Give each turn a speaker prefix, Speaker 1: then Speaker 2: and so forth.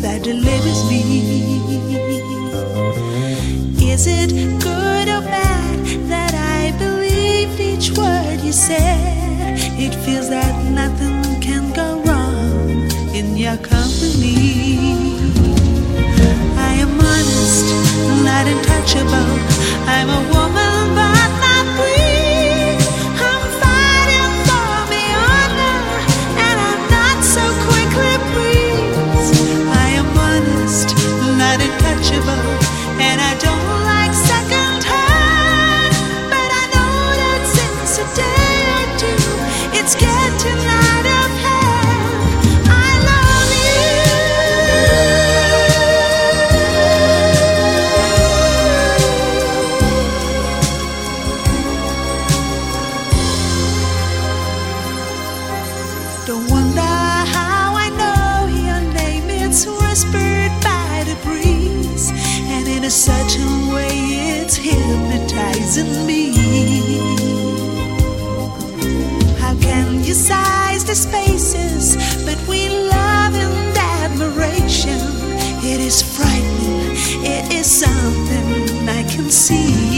Speaker 1: that delivers me. Is it good or bad that I believed each word you said? It feels that nothing can go wrong in your company. In a certain way, it's hypnotizing me. You size the spaces between love and admiration? It is frightening, it is something I can see.